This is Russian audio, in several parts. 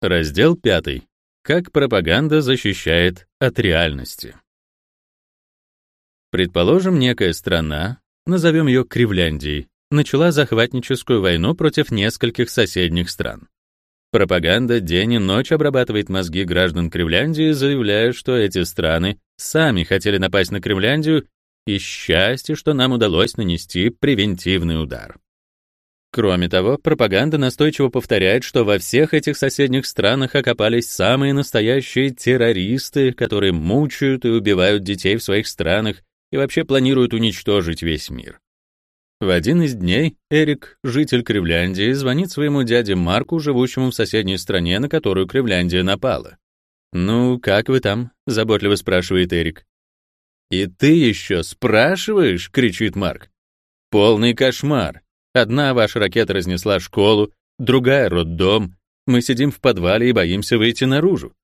Раздел 5. Как пропаганда защищает от реальности. Предположим, некая страна, назовем ее Кривляндией, начала захватническую войну против нескольких соседних стран. Пропаганда день и ночь обрабатывает мозги граждан Кривляндии, заявляя, что эти страны сами хотели напасть на Кривляндию, и счастье, что нам удалось нанести превентивный удар. Кроме того, пропаганда настойчиво повторяет, что во всех этих соседних странах окопались самые настоящие террористы, которые мучают и убивают детей в своих странах и вообще планируют уничтожить весь мир. В один из дней Эрик, житель Кривляндии, звонит своему дяде Марку, живущему в соседней стране, на которую Кривляндия напала. «Ну, как вы там?» — заботливо спрашивает Эрик. «И ты еще спрашиваешь?» — кричит Марк. «Полный кошмар. Одна ваша ракета разнесла школу, другая — роддом. Мы сидим в подвале и боимся выйти наружу.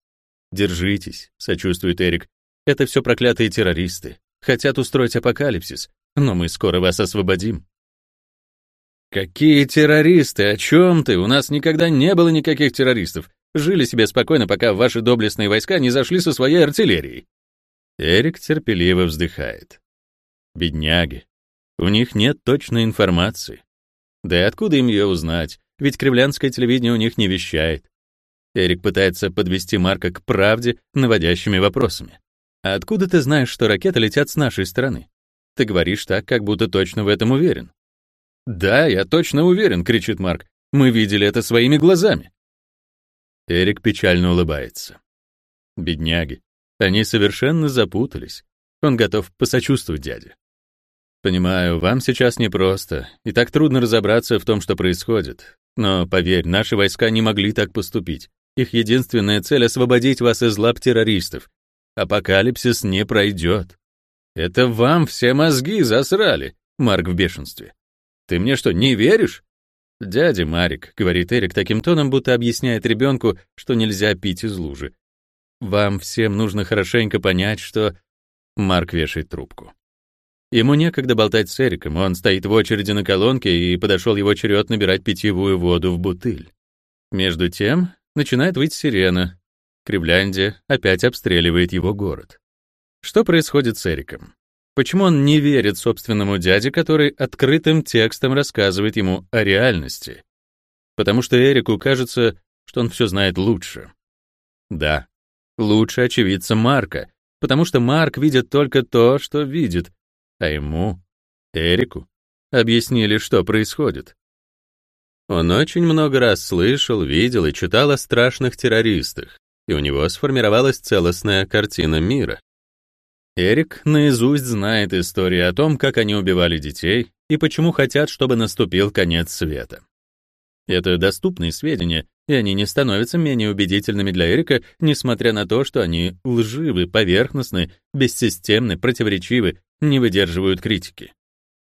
Держитесь, сочувствует Эрик. Это все проклятые террористы. Хотят устроить апокалипсис, но мы скоро вас освободим. Какие террористы? О чем ты? У нас никогда не было никаких террористов. Жили себе спокойно, пока ваши доблестные войска не зашли со своей артиллерией. Эрик терпеливо вздыхает. Бедняги. У них нет точной информации. Да и откуда им ее узнать? Ведь кривлянское телевидение у них не вещает. Эрик пытается подвести Марка к правде наводящими вопросами. А откуда ты знаешь, что ракеты летят с нашей стороны? Ты говоришь так, как будто точно в этом уверен. Да, я точно уверен, кричит Марк. Мы видели это своими глазами. Эрик печально улыбается. Бедняги. Они совершенно запутались. Он готов посочувствовать дяде. Понимаю, вам сейчас непросто, и так трудно разобраться в том, что происходит. Но поверь, наши войска не могли так поступить. Их единственная цель — освободить вас из лап террористов. Апокалипсис не пройдет. Это вам все мозги засрали, Марк в бешенстве. Ты мне что, не веришь? Дядя Марик, говорит Эрик таким тоном, будто объясняет ребенку, что нельзя пить из лужи. Вам всем нужно хорошенько понять, что... Марк вешает трубку. Ему некогда болтать с Эриком, он стоит в очереди на колонке, и подошел его черед набирать питьевую воду в бутыль. Между тем начинает выть сирена. Кривляндия опять обстреливает его город. Что происходит с Эриком? Почему он не верит собственному дяде, который открытым текстом рассказывает ему о реальности? Потому что Эрику кажется, что он все знает лучше. Да, лучше очевидца Марка, потому что Марк видит только то, что видит, а ему, Эрику, объяснили, что происходит. Он очень много раз слышал, видел и читал о страшных террористах, и у него сформировалась целостная картина мира. Эрик наизусть знает истории о том, как они убивали детей и почему хотят, чтобы наступил конец света. Это доступные сведения, и они не становятся менее убедительными для Эрика, несмотря на то, что они лживы, поверхностны, бессистемны, противоречивы не выдерживают критики.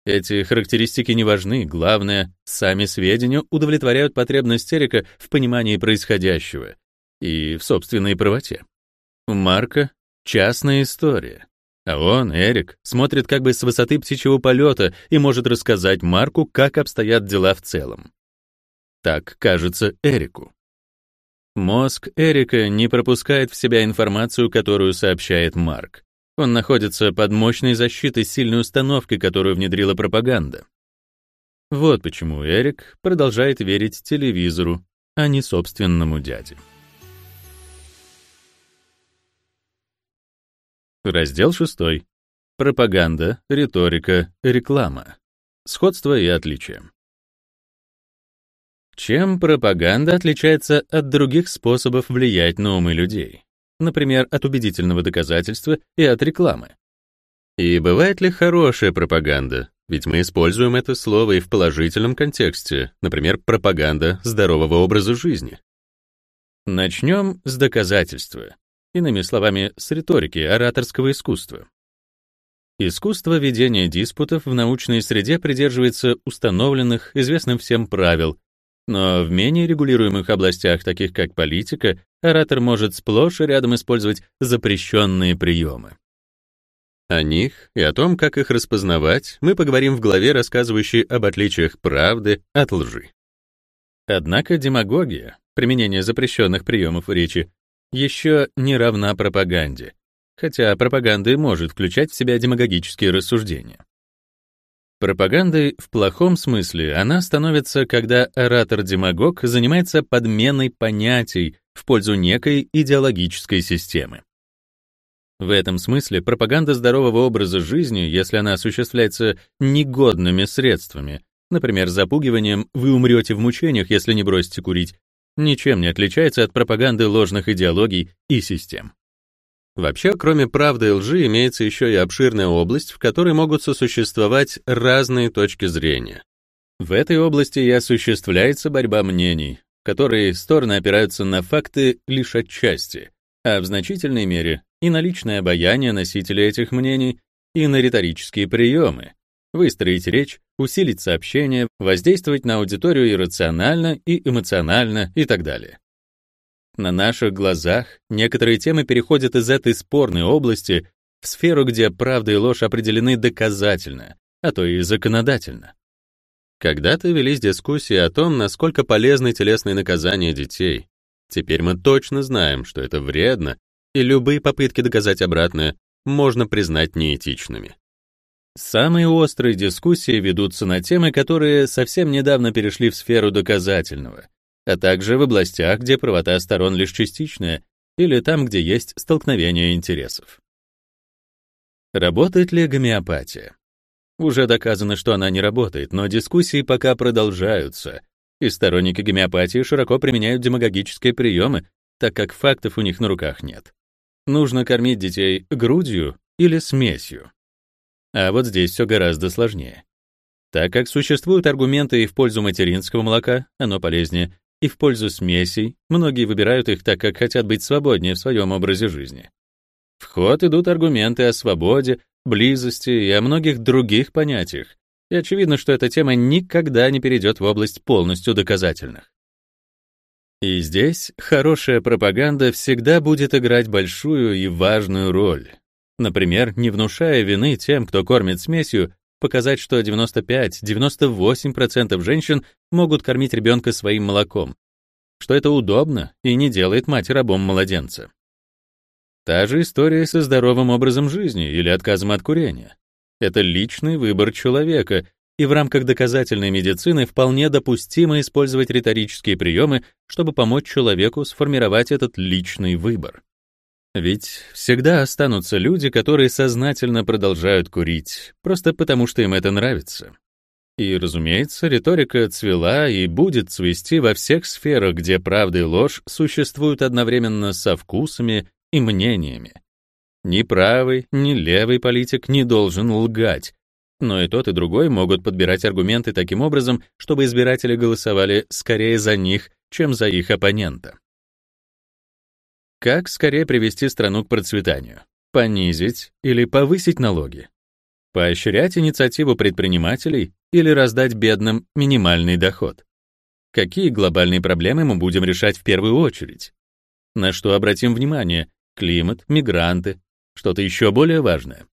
Эти характеристики не важны, главное, сами сведения удовлетворяют потребность Эрика в понимании происходящего и в собственной правоте. У Марка — частная история, а он, Эрик, смотрит как бы с высоты птичьего полета и может рассказать Марку, как обстоят дела в целом. Так кажется Эрику. Мозг Эрика не пропускает в себя информацию, которую сообщает Марк. Он находится под мощной защитой сильной установки, которую внедрила пропаганда. Вот почему Эрик продолжает верить телевизору, а не собственному дяде. Раздел 6. Пропаганда, риторика, реклама. Сходство и отличия. Чем пропаганда отличается от других способов влиять на умы людей? Например, от убедительного доказательства и от рекламы. И бывает ли хорошая пропаганда? Ведь мы используем это слово и в положительном контексте, например, пропаганда здорового образа жизни. Начнем с доказательства, иными словами, с риторики ораторского искусства. Искусство ведения диспутов в научной среде придерживается установленных, известным всем правил, но в менее регулируемых областях, таких как политика, оратор может сплошь и рядом использовать запрещенные приемы. О них и о том, как их распознавать, мы поговорим в главе, рассказывающей об отличиях правды от лжи. Однако демагогия применение запрещенных приемов речи, еще не равна пропаганде, хотя пропаганда может включать в себя демагогические рассуждения. Пропагандой в плохом смысле она становится, когда оратор-демагог занимается подменой понятий в пользу некой идеологической системы. В этом смысле пропаганда здорового образа жизни, если она осуществляется негодными средствами, например, запугиванием «вы умрете в мучениях, если не бросите курить», ничем не отличается от пропаганды ложных идеологий и систем. Вообще, кроме правды и лжи, имеется еще и обширная область, в которой могут сосуществовать разные точки зрения. В этой области и осуществляется борьба мнений, которые стороны опираются на факты лишь отчасти, а в значительной мере и на личное обаяние носителей этих мнений, и на риторические приемы, выстроить речь, усилить сообщение, воздействовать на аудиторию иррационально и эмоционально и так далее. На наших глазах некоторые темы переходят из этой спорной области в сферу, где правда и ложь определены доказательно, а то и законодательно. Когда-то велись дискуссии о том, насколько полезны телесные наказания детей. Теперь мы точно знаем, что это вредно, и любые попытки доказать обратное можно признать неэтичными. Самые острые дискуссии ведутся на темы, которые совсем недавно перешли в сферу доказательного, а также в областях, где правота сторон лишь частичная, или там, где есть столкновение интересов. Работает ли гомеопатия? Уже доказано, что она не работает, но дискуссии пока продолжаются, и сторонники гомеопатии широко применяют демагогические приемы, так как фактов у них на руках нет. Нужно кормить детей грудью или смесью. А вот здесь все гораздо сложнее. Так как существуют аргументы и в пользу материнского молока, оно полезнее, и в пользу смесей, многие выбирают их так, как хотят быть свободнее в своем образе жизни. В ход идут аргументы о свободе, близости и о многих других понятиях, и очевидно, что эта тема никогда не перейдет в область полностью доказательных. И здесь хорошая пропаганда всегда будет играть большую и важную роль. Например, не внушая вины тем, кто кормит смесью, показать, что 95-98% женщин могут кормить ребенка своим молоком, что это удобно и не делает мать рабом младенца. Та же история со здоровым образом жизни или отказом от курения. Это личный выбор человека, и в рамках доказательной медицины вполне допустимо использовать риторические приемы, чтобы помочь человеку сформировать этот личный выбор. Ведь всегда останутся люди, которые сознательно продолжают курить, просто потому что им это нравится. И, разумеется, риторика цвела и будет цвести во всех сферах, где правда и ложь существуют одновременно со вкусами и мнениями. Ни правый, ни левый политик не должен лгать, но и тот, и другой могут подбирать аргументы таким образом, чтобы избиратели голосовали скорее за них, чем за их оппонента. Как скорее привести страну к процветанию? Понизить или повысить налоги? Поощрять инициативу предпринимателей или раздать бедным минимальный доход? Какие глобальные проблемы мы будем решать в первую очередь? На что обратим внимание? Климат, мигранты, что-то еще более важное.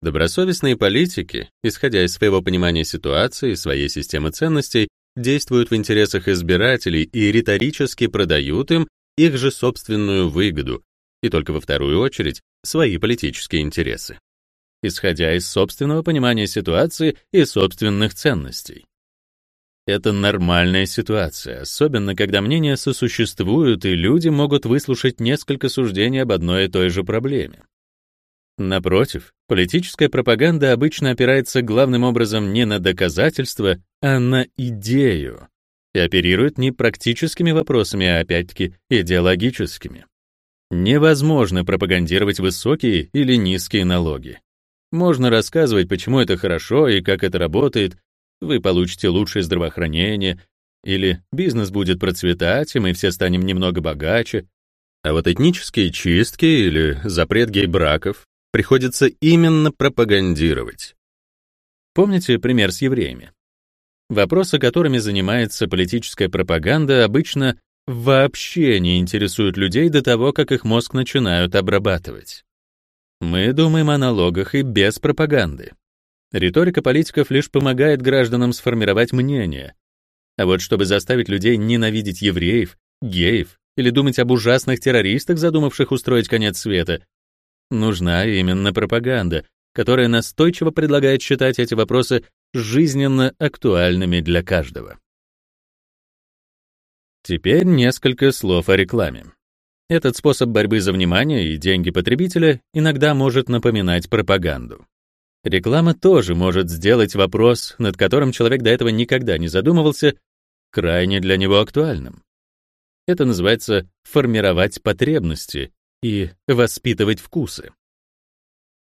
Добросовестные политики, исходя из своего понимания ситуации и своей системы ценностей, действуют в интересах избирателей и риторически продают им их же собственную выгоду и только во вторую очередь свои политические интересы, исходя из собственного понимания ситуации и собственных ценностей. Это нормальная ситуация, особенно когда мнения сосуществуют и люди могут выслушать несколько суждений об одной и той же проблеме. Напротив, политическая пропаганда обычно опирается главным образом не на доказательства, а на идею и оперирует не практическими вопросами, а опять-таки идеологическими. Невозможно пропагандировать высокие или низкие налоги. Можно рассказывать, почему это хорошо и как это работает, вы получите лучшее здравоохранение, или бизнес будет процветать, и мы все станем немного богаче. А вот этнические чистки или запрет гей-браков приходится именно пропагандировать. Помните пример с евреями? Вопросы, которыми занимается политическая пропаганда, обычно вообще не интересуют людей до того, как их мозг начинают обрабатывать. Мы думаем о налогах и без пропаганды. Риторика политиков лишь помогает гражданам сформировать мнение. А вот чтобы заставить людей ненавидеть евреев, геев или думать об ужасных террористах, задумавших устроить конец света. Нужна именно пропаганда, которая настойчиво предлагает считать эти вопросы жизненно актуальными для каждого. Теперь несколько слов о рекламе. Этот способ борьбы за внимание и деньги потребителя иногда может напоминать пропаганду. Реклама тоже может сделать вопрос, над которым человек до этого никогда не задумывался, крайне для него актуальным. Это называется формировать потребности и воспитывать вкусы.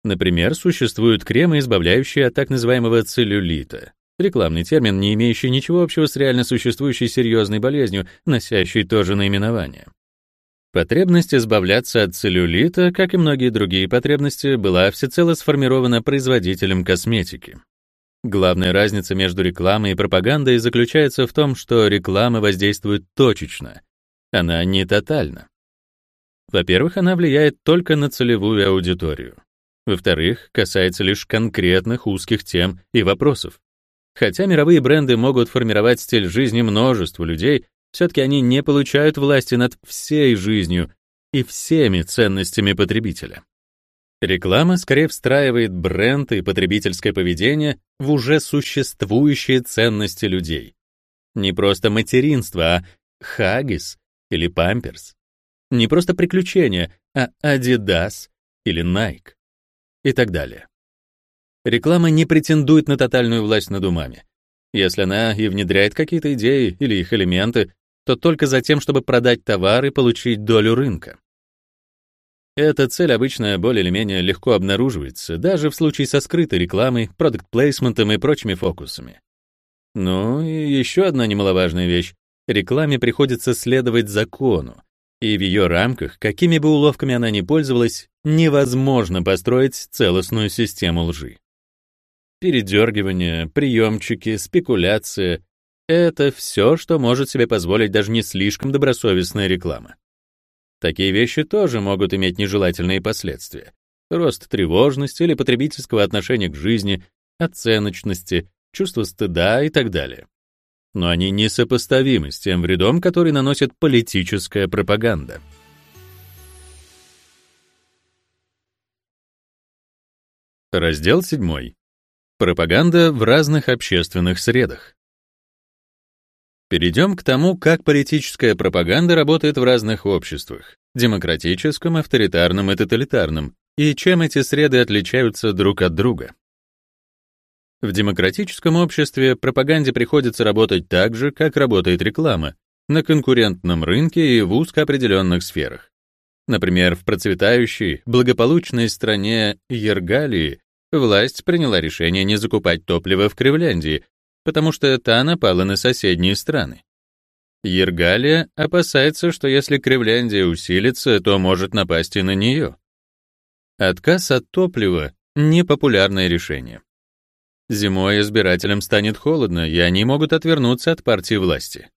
Например, существуют кремы, избавляющие от так называемого целлюлита. Рекламный термин, не имеющий ничего общего с реально существующей серьезной болезнью, носящей то же наименование. Потребность избавляться от целлюлита, как и многие другие потребности, была всецело сформирована производителем косметики. Главная разница между рекламой и пропагандой заключается в том, что реклама воздействует точечно, она не тотальна. Во-первых, она влияет только на целевую аудиторию. Во-вторых, касается лишь конкретных узких тем и вопросов. Хотя мировые бренды могут формировать стиль жизни множеству людей, все-таки они не получают власти над всей жизнью и всеми ценностями потребителя. Реклама скорее встраивает бренд и потребительское поведение в уже существующие ценности людей. Не просто материнство, а хагис или памперс. Не просто приключения, а Adidas или Nike и так далее. Реклама не претендует на тотальную власть над умами. Если она и внедряет какие-то идеи или их элементы, то только за тем, чтобы продать товар и получить долю рынка. Эта цель обычно более или менее легко обнаруживается, даже в случае со скрытой рекламой, продукт-плейсментом и прочими фокусами. Ну и еще одна немаловажная вещь. Рекламе приходится следовать закону, и в ее рамках, какими бы уловками она ни пользовалась, невозможно построить целостную систему лжи. Передергивание, приемчики, спекуляция — это все, что может себе позволить даже не слишком добросовестная реклама. Такие вещи тоже могут иметь нежелательные последствия. Рост тревожности или потребительского отношения к жизни, оценочности, чувство стыда и так далее. Но они несопоставимы с тем вредом, который наносит политическая пропаганда. Раздел 7. Пропаганда в разных общественных средах. Перейдем к тому, как политическая пропаганда работает в разных обществах — демократическом, авторитарном и тоталитарном, и чем эти среды отличаются друг от друга. В демократическом обществе пропаганде приходится работать так же, как работает реклама, на конкурентном рынке и в узко определенных сферах. Например, в процветающей, благополучной стране Ергалии власть приняла решение не закупать топливо в Кривляндии, потому что та напала на соседние страны. Ергалия опасается, что если Кривляндия усилится, то может напасть и на нее. Отказ от топлива — непопулярное решение. Зимой избирателям станет холодно, и они могут отвернуться от партии власти.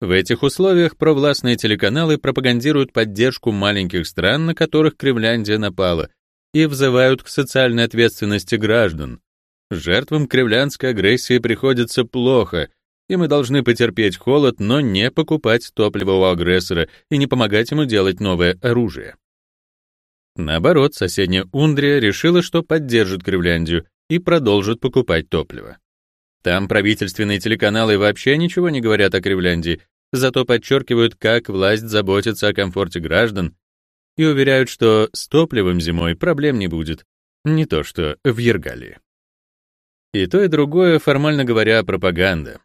В этих условиях провластные телеканалы пропагандируют поддержку маленьких стран, на которых Кривляндия напала, и взывают к социальной ответственности граждан, Жертвам кривлянской агрессии приходится плохо, и мы должны потерпеть холод, но не покупать топливо у агрессора и не помогать ему делать новое оружие. Наоборот, соседняя Ундрия решила, что поддержит Кривляндию и продолжит покупать топливо. Там правительственные телеканалы вообще ничего не говорят о Кривляндии, зато подчеркивают, как власть заботится о комфорте граждан и уверяют, что с топливом зимой проблем не будет, не то что в Ергалии. И то, и другое, формально говоря, пропаганда.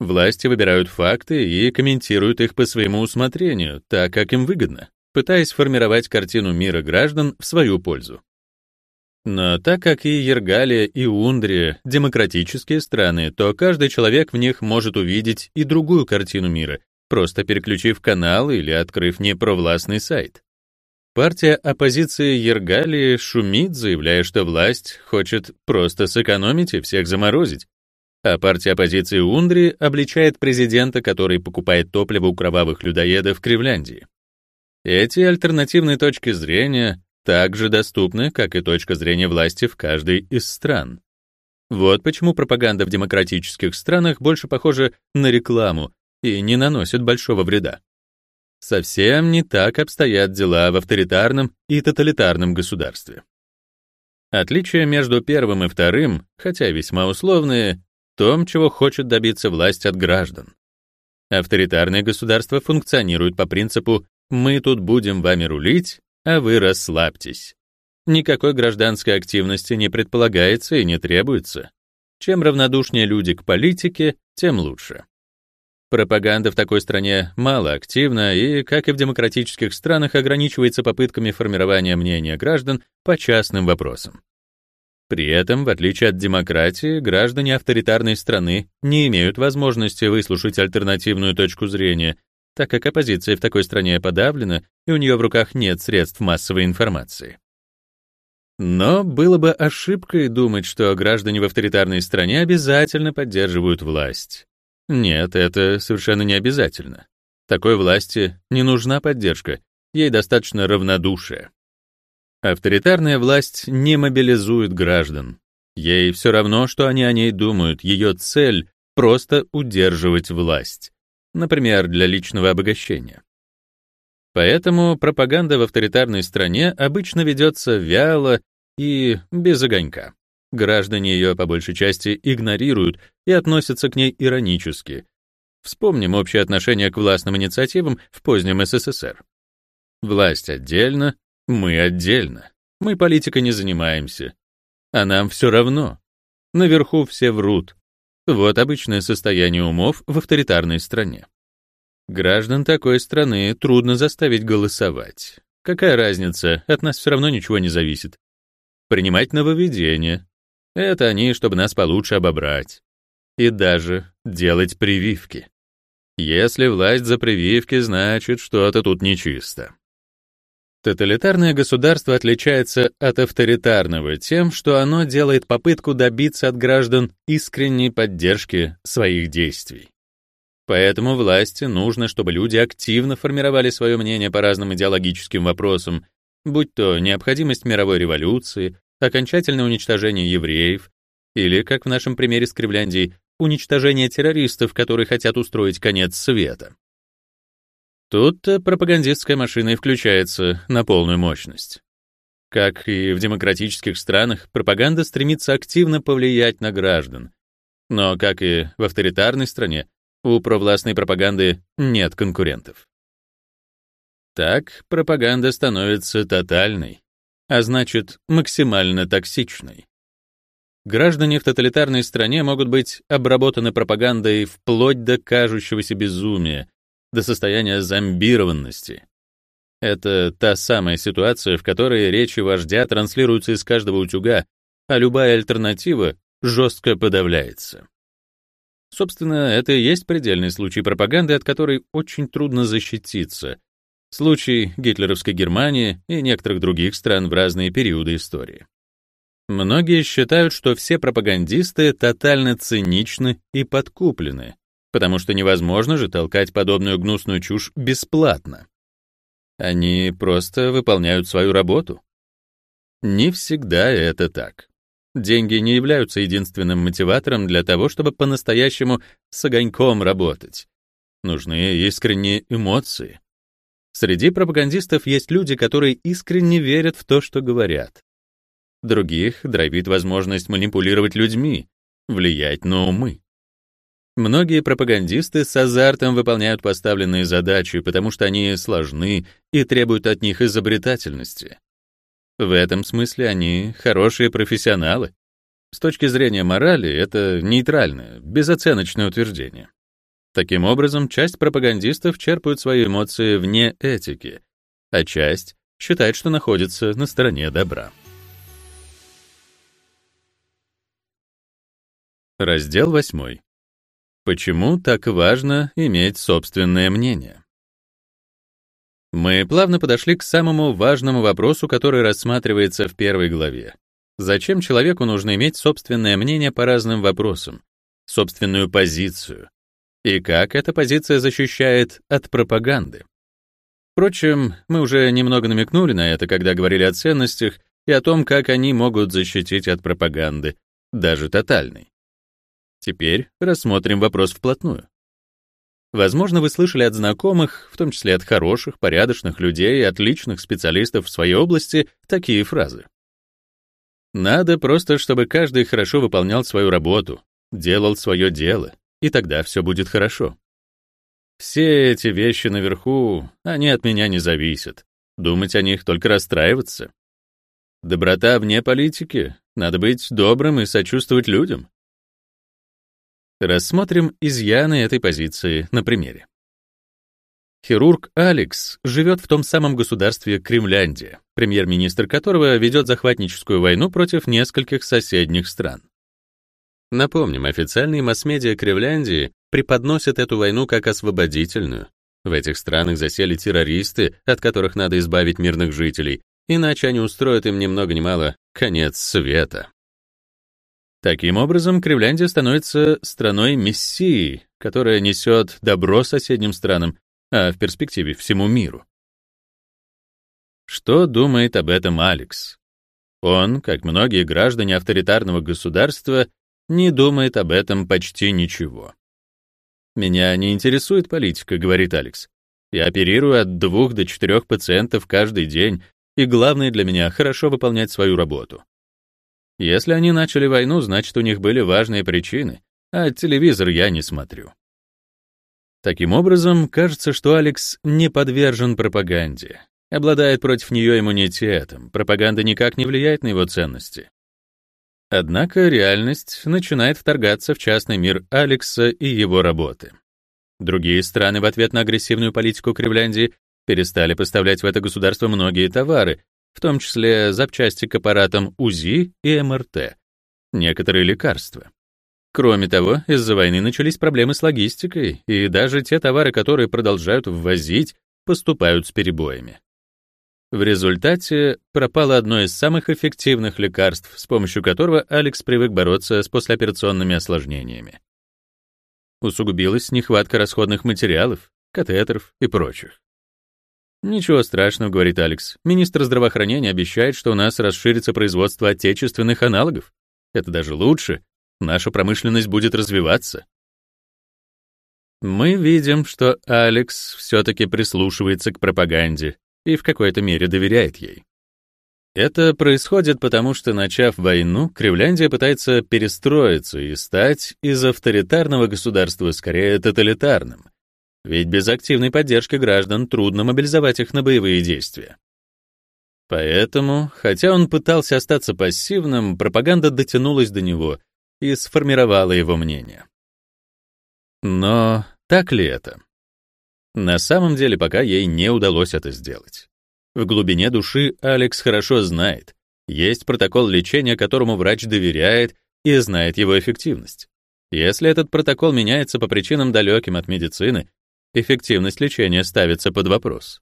Власти выбирают факты и комментируют их по своему усмотрению, так как им выгодно, пытаясь формировать картину мира граждан в свою пользу. Но так как и Ергалия, и Ундрия — демократические страны, то каждый человек в них может увидеть и другую картину мира, просто переключив канал или открыв непровластный сайт. Партия оппозиции Ергалии шумит, заявляя, что власть хочет просто сэкономить и всех заморозить. А партия оппозиции Ундри обличает президента, который покупает топливо у кровавых людоедов в Кривляндии. Эти альтернативные точки зрения также доступны, как и точка зрения власти в каждой из стран. Вот почему пропаганда в демократических странах больше похожа на рекламу и не наносит большого вреда. Совсем не так обстоят дела в авторитарном и тоталитарном государстве. Отличие между первым и вторым, хотя весьма условные, в том, чего хочет добиться власть от граждан. Авторитарные государства функционируют по принципу «мы тут будем вами рулить, а вы расслабьтесь». Никакой гражданской активности не предполагается и не требуется. Чем равнодушнее люди к политике, тем лучше. Пропаганда в такой стране мало активна и, как и в демократических странах, ограничивается попытками формирования мнения граждан по частным вопросам. При этом, в отличие от демократии, граждане авторитарной страны не имеют возможности выслушать альтернативную точку зрения, так как оппозиция в такой стране подавлена, и у нее в руках нет средств массовой информации. Но было бы ошибкой думать, что граждане в авторитарной стране обязательно поддерживают власть. Нет, это совершенно не обязательно. Такой власти не нужна поддержка, ей достаточно равнодушия. Авторитарная власть не мобилизует граждан. Ей все равно, что они о ней думают, ее цель — просто удерживать власть. Например, для личного обогащения. Поэтому пропаганда в авторитарной стране обычно ведется вяло и без огонька. Граждане ее по большей части игнорируют и относятся к ней иронически. Вспомним общее отношение к властным инициативам в позднем СССР. Власть отдельно, мы отдельно. Мы политикой не занимаемся. А нам все равно. Наверху все врут. Вот обычное состояние умов в авторитарной стране. Граждан такой страны трудно заставить голосовать. Какая разница, от нас все равно ничего не зависит. Принимать нововведения, это они, чтобы нас получше обобрать. И даже делать прививки. Если власть за прививки, значит, что-то тут нечисто. Тоталитарное государство отличается от авторитарного тем, что оно делает попытку добиться от граждан искренней поддержки своих действий. Поэтому власти нужно, чтобы люди активно формировали свое мнение по разным идеологическим вопросам, будь то необходимость мировой революции, окончательное уничтожение евреев или, как в нашем примере с Кривляндией, уничтожение террористов, которые хотят устроить конец света. Тут пропагандистская машина и включается на полную мощность. Как и в демократических странах, пропаганда стремится активно повлиять на граждан. Но, как и в авторитарной стране, у провластной пропаганды нет конкурентов. Так пропаганда становится тотальной, а значит, максимально токсичной. Граждане в тоталитарной стране могут быть обработаны пропагандой вплоть до кажущегося безумия, до состояния зомбированности. Это та самая ситуация, в которой речи вождя транслируются из каждого утюга, а любая альтернатива жестко подавляется. Собственно, это и есть предельный случай пропаганды, от которой очень трудно защититься, Случай гитлеровской Германии и некоторых других стран в разные периоды истории. Многие считают, что все пропагандисты тотально циничны и подкуплены, потому что невозможно же толкать подобную гнусную чушь бесплатно. Они просто выполняют свою работу. Не всегда это так. Деньги не являются единственным мотиватором для того, чтобы по-настоящему с огоньком работать. Нужны искренние эмоции. Среди пропагандистов есть люди, которые искренне верят в то, что говорят. Других дробит возможность манипулировать людьми, влиять на умы. Многие пропагандисты с азартом выполняют поставленные задачи, потому что они сложны и требуют от них изобретательности. В этом смысле они хорошие профессионалы. С точки зрения морали это нейтральное, безоценочное утверждение. Таким образом, часть пропагандистов черпают свои эмоции вне этики, а часть считает, что находится на стороне добра. Раздел 8. Почему так важно иметь собственное мнение? Мы плавно подошли к самому важному вопросу, который рассматривается в первой главе. Зачем человеку нужно иметь собственное мнение по разным вопросам, собственную позицию, и как эта позиция защищает от пропаганды. Впрочем, мы уже немного намекнули на это, когда говорили о ценностях и о том, как они могут защитить от пропаганды, даже тотальной. Теперь рассмотрим вопрос вплотную. Возможно, вы слышали от знакомых, в том числе от хороших, порядочных людей, отличных специалистов в своей области, такие фразы. Надо просто, чтобы каждый хорошо выполнял свою работу, делал свое дело, и тогда все будет хорошо. Все эти вещи наверху, они от меня не зависят. Думать о них только расстраиваться. Доброта вне политики. Надо быть добрым и сочувствовать людям. Рассмотрим изъяны этой позиции на примере. Хирург Алекс живет в том самом государстве Кремляндия, премьер-министр которого ведет захватническую войну против нескольких соседних стран. Напомним, официальные масс-медиа Кремляндии преподносят эту войну как освободительную. В этих странах засели террористы, от которых надо избавить мирных жителей, иначе они устроят им ни много ни мало конец света. Таким образом, Кривляндия становится страной мессии, которая несет добро соседним странам, а в перспективе всему миру. Что думает об этом Алекс? Он, как многие граждане авторитарного государства, не думает об этом почти ничего. «Меня не интересует политика», — говорит Алекс. «Я оперирую от двух до четырех пациентов каждый день, и главное для меня — хорошо выполнять свою работу. Если они начали войну, значит, у них были важные причины, а телевизор я не смотрю. Таким образом, кажется, что Алекс не подвержен пропаганде, обладает против нее иммунитетом, пропаганда никак не влияет на его ценности. Однако реальность начинает вторгаться в частный мир Алекса и его работы. Другие страны в ответ на агрессивную политику Кривляндии перестали поставлять в это государство многие товары, в том числе запчасти к аппаратам УЗИ и МРТ, некоторые лекарства. Кроме того, из-за войны начались проблемы с логистикой, и даже те товары, которые продолжают ввозить, поступают с перебоями. В результате пропало одно из самых эффективных лекарств, с помощью которого Алекс привык бороться с послеоперационными осложнениями. Усугубилась нехватка расходных материалов, катетеров и прочих. «Ничего страшного», — говорит Алекс. «Министр здравоохранения обещает, что у нас расширится производство отечественных аналогов. Это даже лучше. Наша промышленность будет развиваться». Мы видим, что Алекс все-таки прислушивается к пропаганде и в какой-то мере доверяет ей. Это происходит потому, что, начав войну, Кривляндия пытается перестроиться и стать из авторитарного государства скорее тоталитарным, ведь без активной поддержки граждан трудно мобилизовать их на боевые действия. Поэтому, хотя он пытался остаться пассивным, пропаганда дотянулась до него и сформировала его мнение. Но так ли это? На самом деле, пока ей не удалось это сделать. В глубине души Алекс хорошо знает, есть протокол лечения, которому врач доверяет и знает его эффективность. Если этот протокол меняется по причинам далеким от медицины, эффективность лечения ставится под вопрос.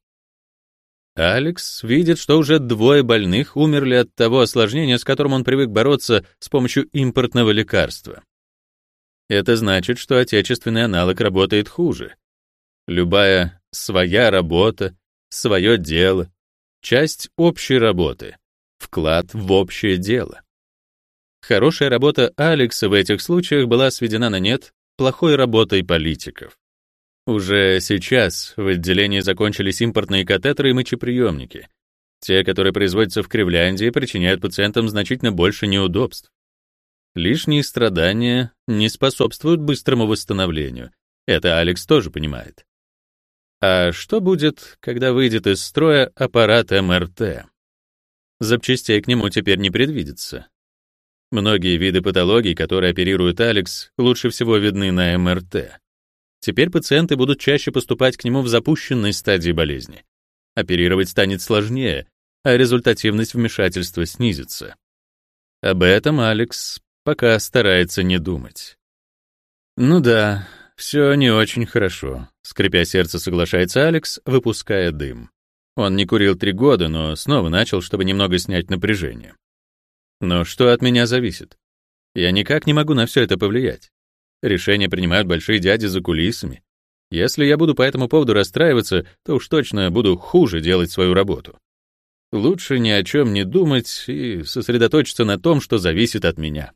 Алекс видит, что уже двое больных умерли от того осложнения, с которым он привык бороться с помощью импортного лекарства. Это значит, что отечественный аналог работает хуже. Любая своя работа, свое дело, часть общей работы, вклад в общее дело. Хорошая работа Алекса в этих случаях была сведена на нет плохой работой политиков. Уже сейчас в отделении закончились импортные катетеры и мочеприемники. Те, которые производятся в Кривляндии, причиняют пациентам значительно больше неудобств. Лишние страдания не способствуют быстрому восстановлению. Это Алекс тоже понимает. А что будет, когда выйдет из строя аппарат МРТ? Запчастей к нему теперь не предвидится. Многие виды патологий, которые оперирует Алекс, лучше всего видны на МРТ. Теперь пациенты будут чаще поступать к нему в запущенной стадии болезни. Оперировать станет сложнее, а результативность вмешательства снизится. Об этом Алекс пока старается не думать. Ну да, все не очень хорошо, скрипя сердце, соглашается Алекс, выпуская дым. Он не курил три года, но снова начал, чтобы немного снять напряжение. Но что от меня зависит? Я никак не могу на все это повлиять. Решения принимают большие дяди за кулисами. Если я буду по этому поводу расстраиваться, то уж точно буду хуже делать свою работу. Лучше ни о чем не думать и сосредоточиться на том, что зависит от меня.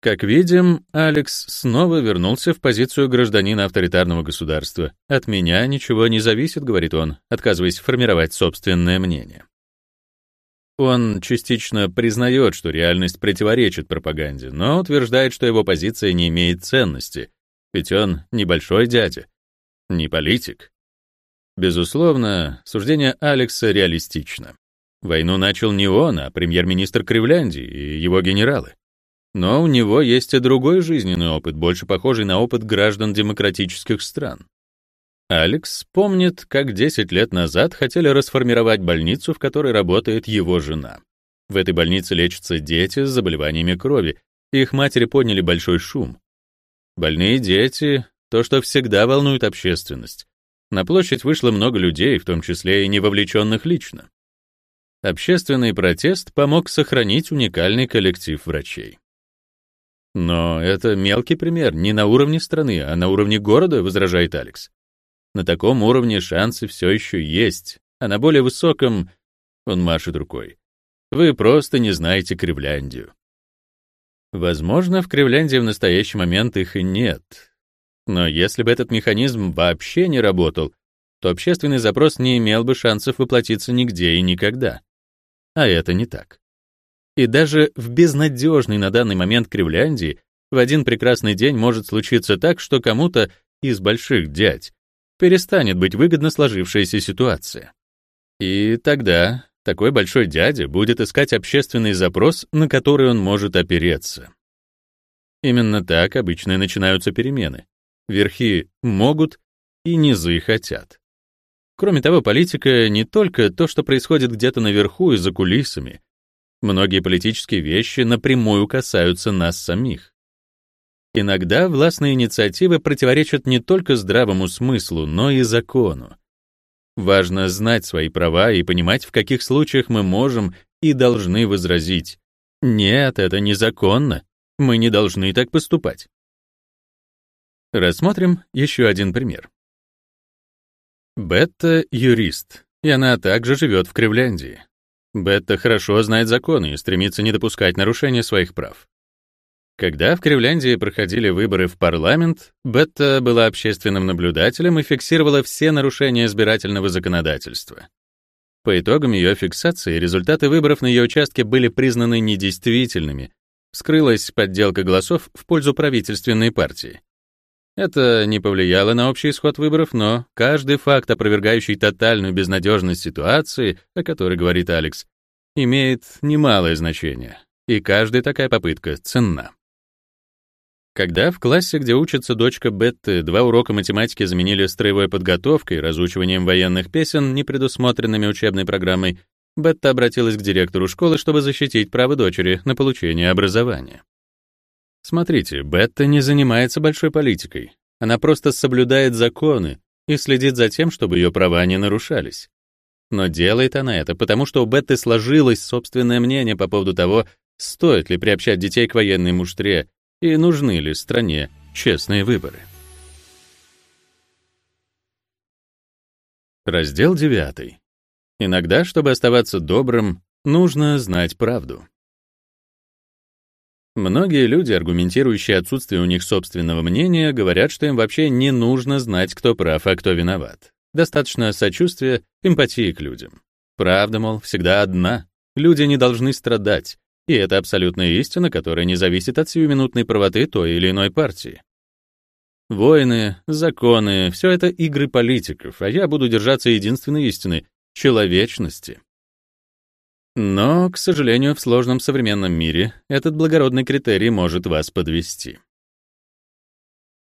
Как видим, Алекс снова вернулся в позицию гражданина авторитарного государства. «От меня ничего не зависит», — говорит он, отказываясь формировать собственное мнение. Он частично признает, что реальность противоречит пропаганде, но утверждает, что его позиция не имеет ценности, ведь он небольшой дядя, не политик. Безусловно, суждение Алекса реалистично. Войну начал не он, а премьер-министр Кривляндии и его генералы. Но у него есть и другой жизненный опыт, больше похожий на опыт граждан демократических стран. Алекс помнит, как 10 лет назад хотели расформировать больницу, в которой работает его жена. В этой больнице лечатся дети с заболеваниями крови, их матери подняли большой шум. Больные дети — то, что всегда волнует общественность. На площадь вышло много людей, в том числе и не вовлеченных лично. Общественный протест помог сохранить уникальный коллектив врачей. Но это мелкий пример, не на уровне страны, а на уровне города, возражает Алекс. На таком уровне шансы все еще есть, а на более высоком он машет рукой. Вы просто не знаете Кривляндию. Возможно, в Кривляндии в настоящий момент их и нет. Но если бы этот механизм вообще не работал, то общественный запрос не имел бы шансов воплотиться нигде и никогда. А это не так. И даже в безнадежной на данный момент Кривляндии в один прекрасный день может случиться так, что кому-то из больших дядь перестанет быть выгодно сложившаяся ситуация. И тогда такой большой дядя будет искать общественный запрос, на который он может опереться. Именно так обычно и начинаются перемены. Верхи могут, и низы хотят. Кроме того, политика не только то, что происходит где-то наверху и за кулисами, Многие политические вещи напрямую касаются нас самих. Иногда властные инициативы противоречат не только здравому смыслу, но и закону. Важно знать свои права и понимать, в каких случаях мы можем и должны возразить. Нет, это незаконно. Мы не должны так поступать. Рассмотрим еще один пример. Бетта — юрист, и она также живет в Кривляндии. Бетта хорошо знает законы и стремится не допускать нарушения своих прав. Когда в Кривляндии проходили выборы в парламент, Бетта была общественным наблюдателем и фиксировала все нарушения избирательного законодательства. По итогам ее фиксации результаты выборов на ее участке были признаны недействительными. Вскрылась подделка голосов в пользу правительственной партии. Это не повлияло на общий исход выборов, но каждый факт, опровергающий тотальную безнадежность ситуации, о которой говорит Алекс, имеет немалое значение, и каждая такая попытка ценна. Когда в классе, где учится дочка Бетты, два урока математики заменили строевой подготовкой, разучиванием военных песен, не предусмотренными учебной программой, Бетта обратилась к директору школы, чтобы защитить право дочери на получение образования. Смотрите, Бетта не занимается большой политикой. Она просто соблюдает законы и следит за тем, чтобы ее права не нарушались. Но делает она это потому, что у Бетты сложилось собственное мнение по поводу того, стоит ли приобщать детей к военной муштре и нужны ли стране честные выборы. Раздел 9. Иногда, чтобы оставаться добрым, нужно знать правду. Многие люди, аргументирующие отсутствие у них собственного мнения, говорят, что им вообще не нужно знать, кто прав, а кто виноват. Достаточно сочувствия, эмпатии к людям. Правда, мол, всегда одна. Люди не должны страдать. И это абсолютная истина, которая не зависит от сиюминутной правоты той или иной партии. Войны, законы — все это игры политиков, а я буду держаться единственной истины — человечности. Но, к сожалению, в сложном современном мире этот благородный критерий может вас подвести.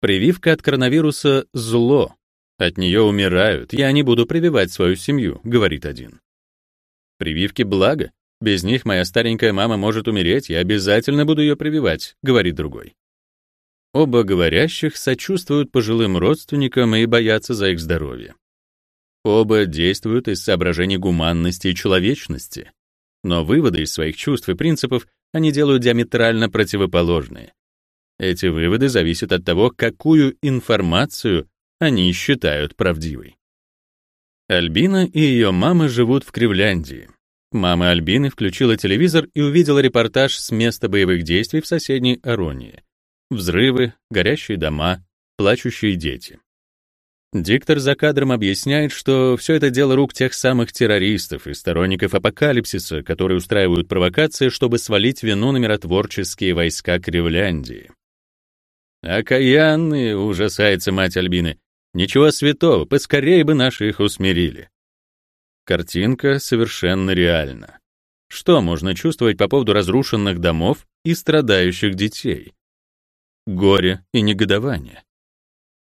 Прививка от коронавируса — зло. От нее умирают. Я не буду прививать свою семью, говорит один. Прививки — благо. Без них моя старенькая мама может умереть, я обязательно буду ее прививать, говорит другой. Оба говорящих сочувствуют пожилым родственникам и боятся за их здоровье. Оба действуют из соображений гуманности и человечности но выводы из своих чувств и принципов они делают диаметрально противоположные. Эти выводы зависят от того, какую информацию они считают правдивой. Альбина и ее мама живут в Кривляндии. Мама Альбины включила телевизор и увидела репортаж с места боевых действий в соседней Аронии. Взрывы, горящие дома, плачущие дети. Диктор за кадром объясняет, что все это дело рук тех самых террористов и сторонников апокалипсиса, которые устраивают провокации, чтобы свалить вину на миротворческие войска Кривляндии. «Окаянные!» — ужасается мать Альбины. «Ничего святого, поскорее бы наши их усмирили». Картинка совершенно реальна. Что можно чувствовать по поводу разрушенных домов и страдающих детей? Горе и негодование.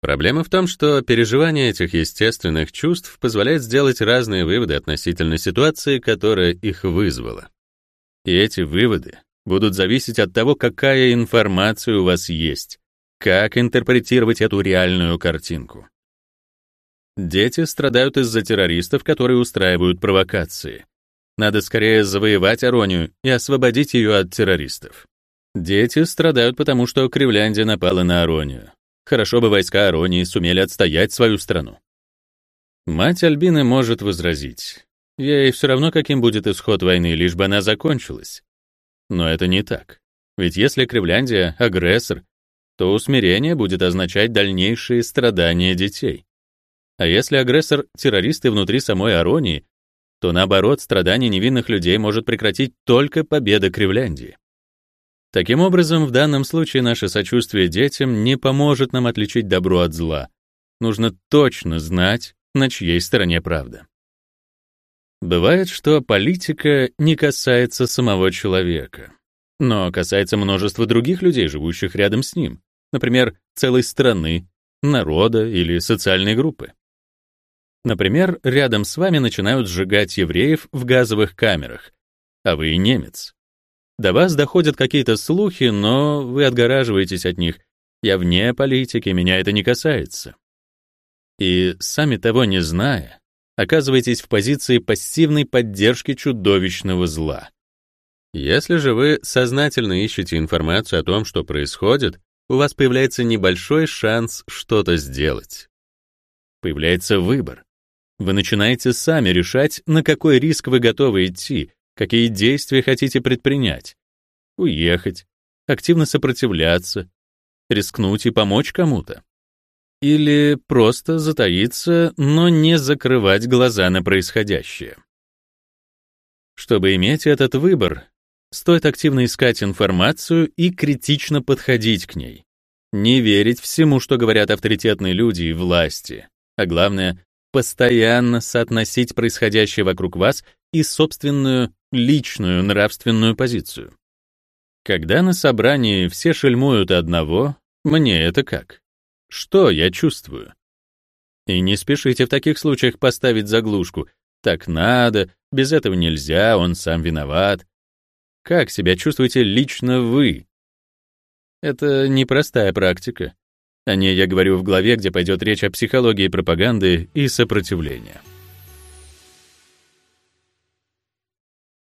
Проблема в том, что переживание этих естественных чувств позволяет сделать разные выводы относительно ситуации, которая их вызвала. И эти выводы будут зависеть от того, какая информация у вас есть, как интерпретировать эту реальную картинку. Дети страдают из-за террористов, которые устраивают провокации. Надо скорее завоевать Аронию и освободить ее от террористов. Дети страдают потому, что Кривляндия напала на Аронию. Хорошо бы войска Аронии сумели отстоять свою страну. Мать Альбины может возразить. Ей все равно, каким будет исход войны, лишь бы она закончилась. Но это не так. Ведь если Кривляндия — агрессор, то усмирение будет означать дальнейшие страдания детей. А если агрессор — террористы внутри самой Аронии, то наоборот, страдания невинных людей может прекратить только победа Кривляндии. Таким образом, в данном случае наше сочувствие детям не поможет нам отличить добро от зла. Нужно точно знать, на чьей стороне правда. Бывает, что политика не касается самого человека, но касается множества других людей, живущих рядом с ним, например, целой страны, народа или социальной группы. Например, рядом с вами начинают сжигать евреев в газовых камерах, а вы немец. До вас доходят какие-то слухи, но вы отгораживаетесь от них. Я вне политики, меня это не касается. И сами того не зная, оказываетесь в позиции пассивной поддержки чудовищного зла. Если же вы сознательно ищете информацию о том, что происходит, у вас появляется небольшой шанс что-то сделать. Появляется выбор. Вы начинаете сами решать, на какой риск вы готовы идти, Какие действия хотите предпринять? Уехать, активно сопротивляться, рискнуть и помочь кому-то? Или просто затаиться, но не закрывать глаза на происходящее? Чтобы иметь этот выбор, стоит активно искать информацию и критично подходить к ней. Не верить всему, что говорят авторитетные люди и власти, а главное — постоянно соотносить происходящее вокруг вас и собственную личную нравственную позицию. Когда на собрании все шельмуют одного, мне это как? Что я чувствую? И не спешите в таких случаях поставить заглушку. Так надо, без этого нельзя, он сам виноват. Как себя чувствуете лично вы? Это непростая практика. О ней я говорю в главе, где пойдет речь о психологии пропаганды и сопротивления.